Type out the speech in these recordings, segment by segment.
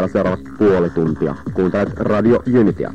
vielä seuraavat puoli tuntia. Kuuntelet Radio Unityä.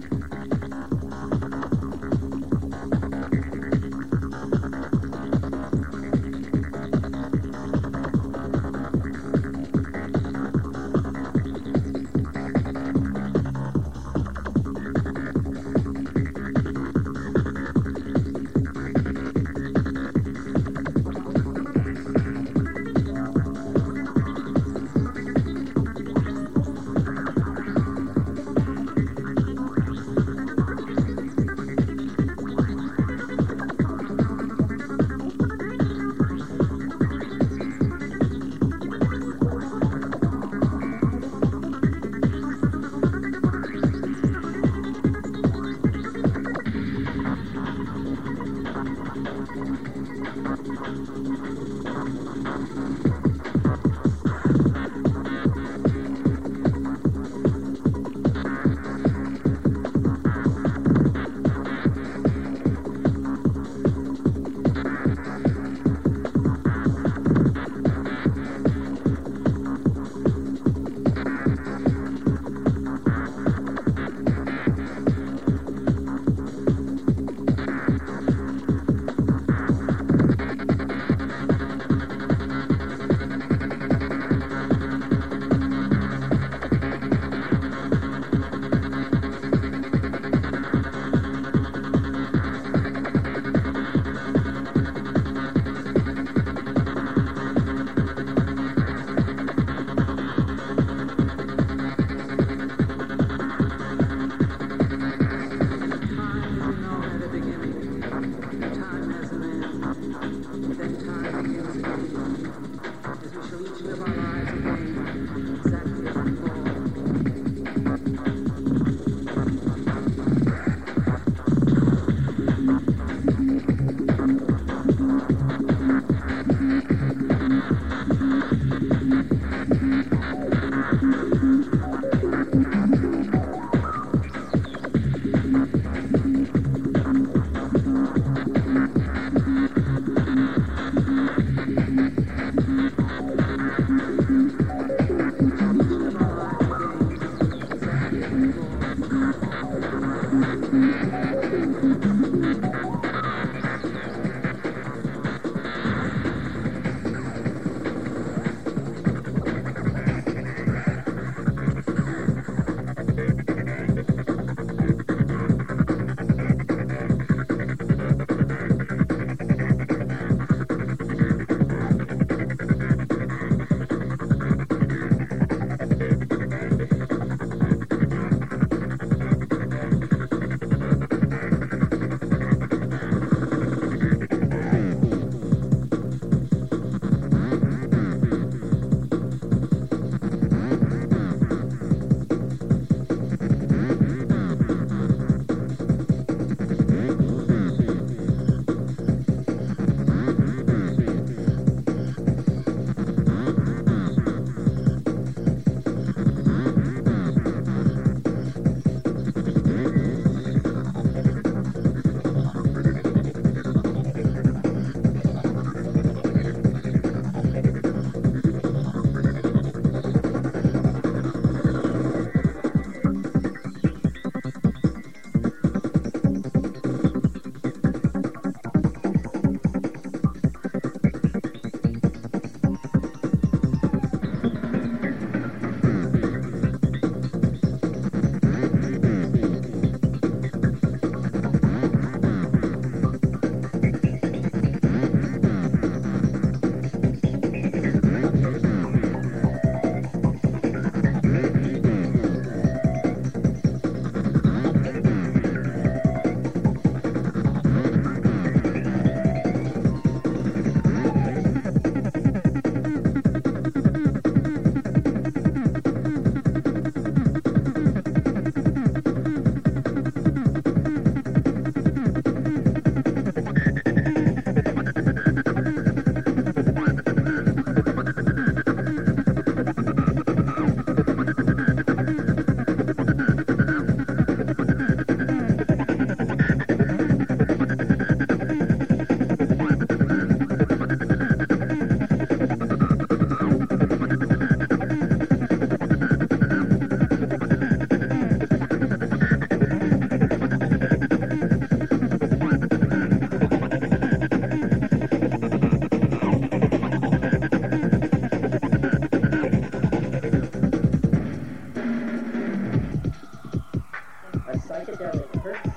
There we go.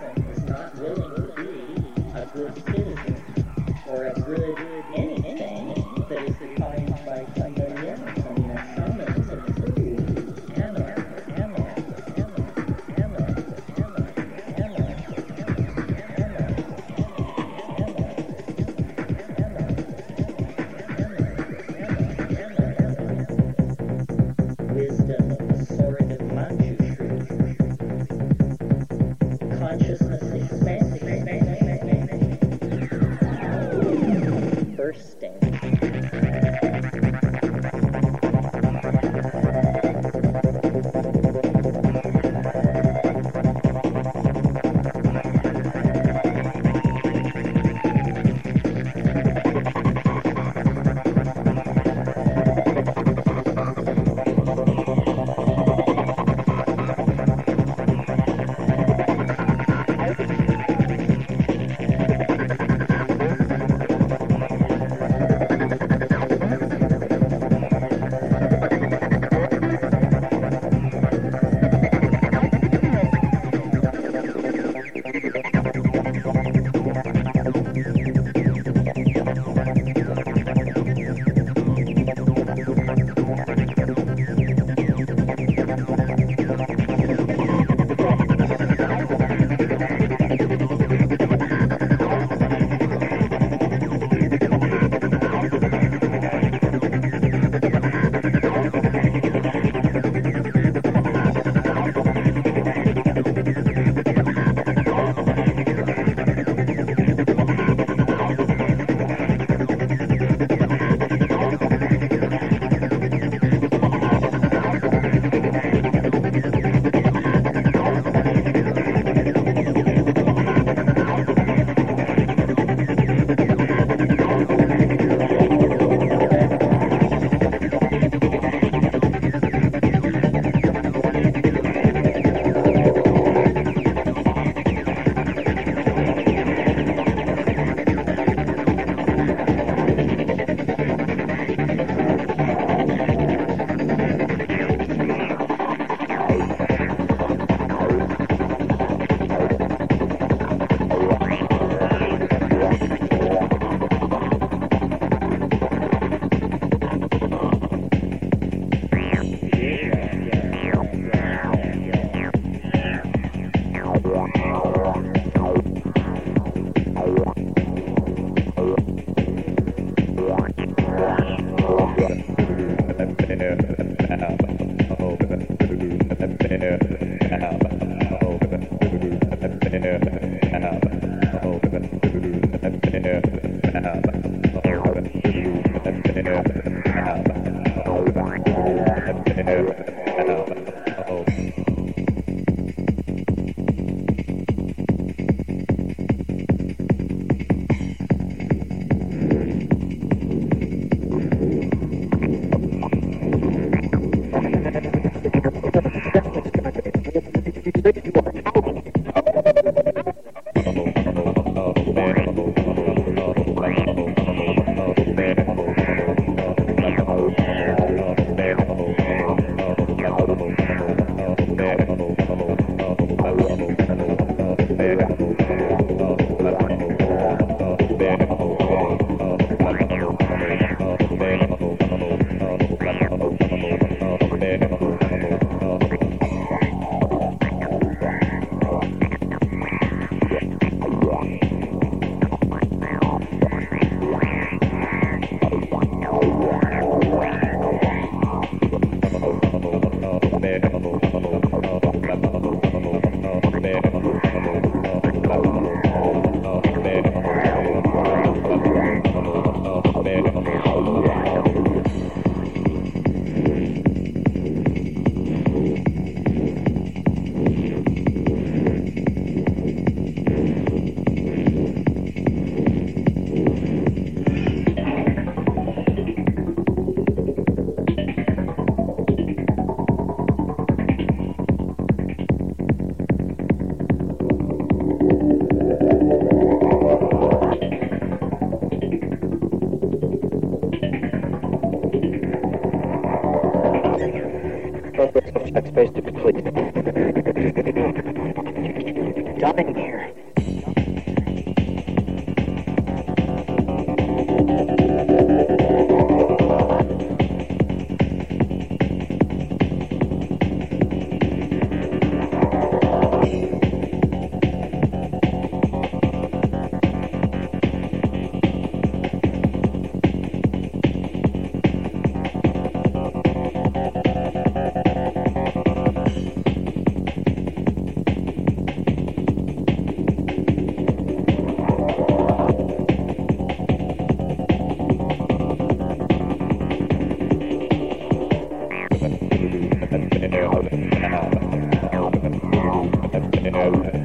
Okay.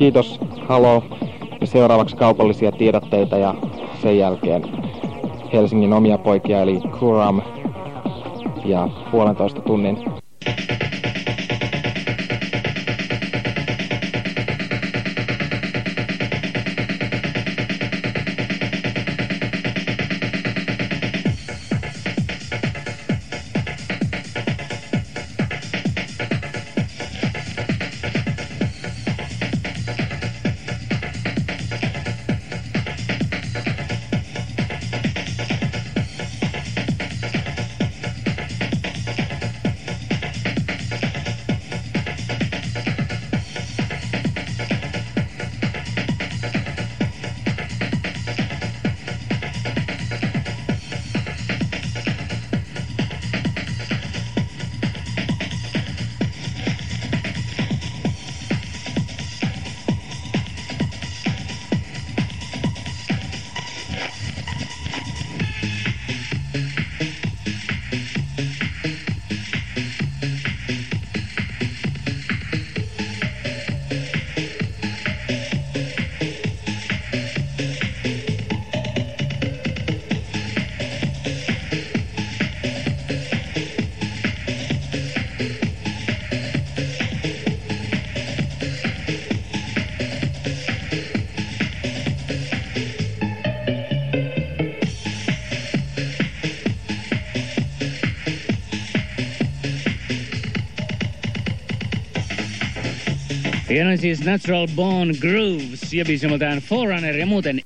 Kiitos, halo. Ja seuraavaksi kaupallisia tiedotteita ja sen jälkeen Helsingin omia poikia eli Kuram ja puolentoista tunnin Hieno siis Natural Born Grooves ja biisi nimeltään Forerunner ja muuten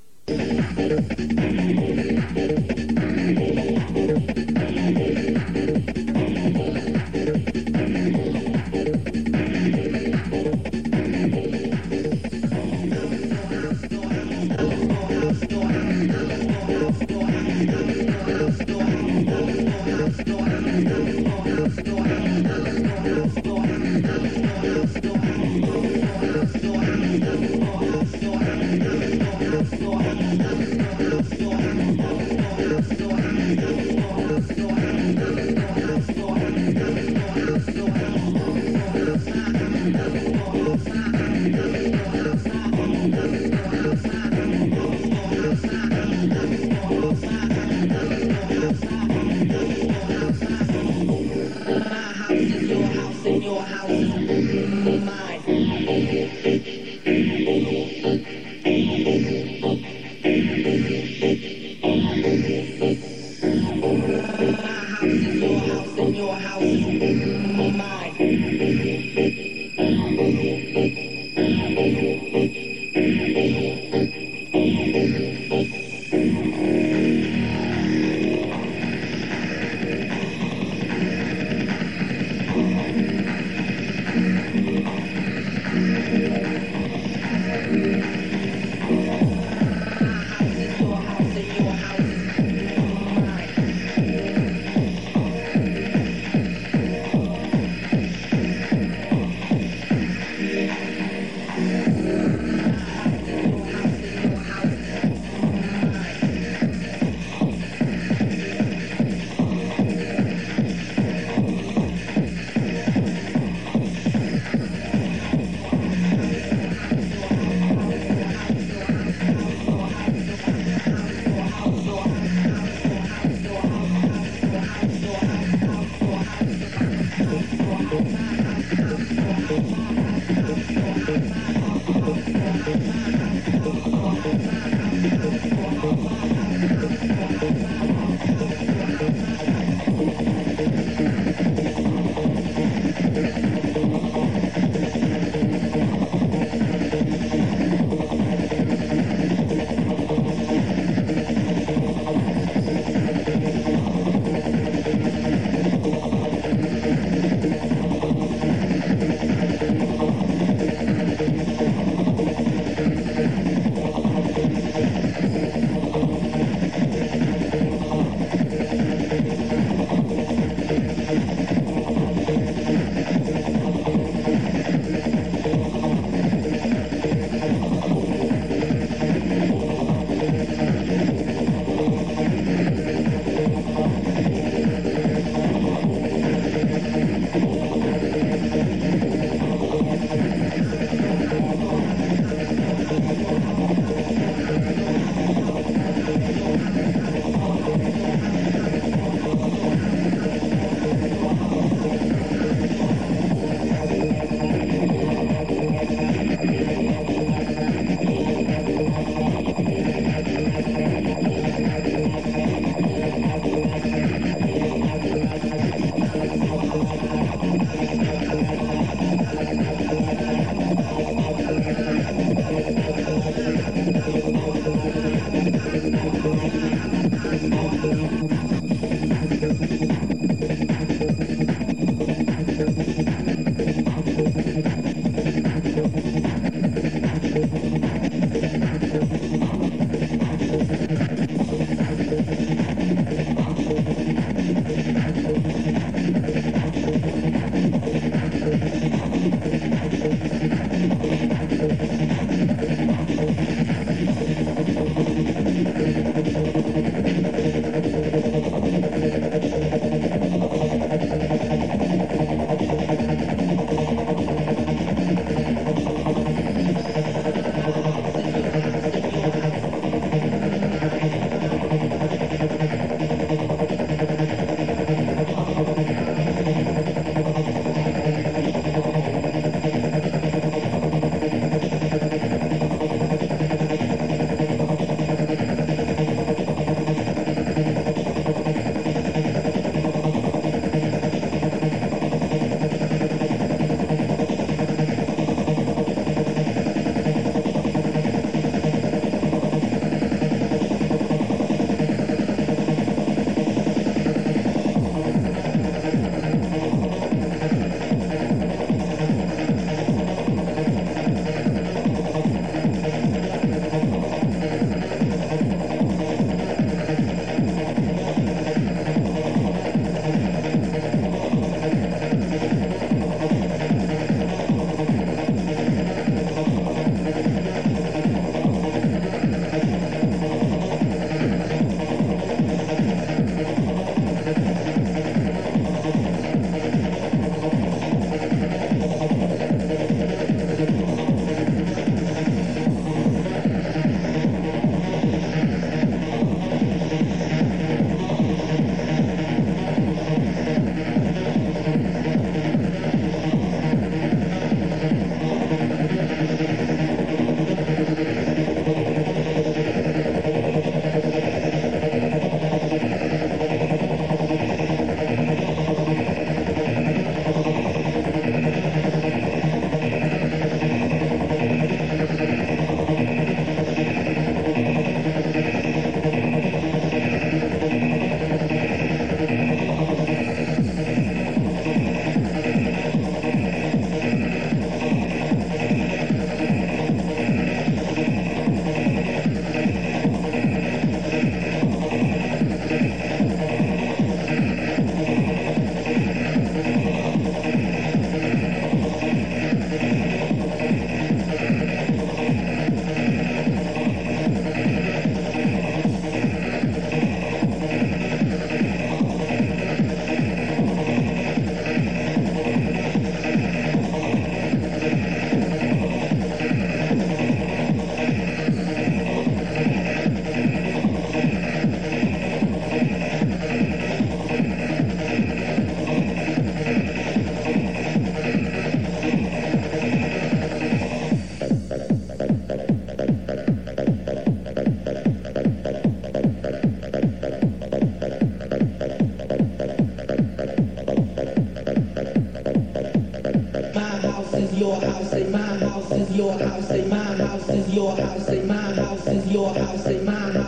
is your house, say my house is your house, say my house is your house, say my house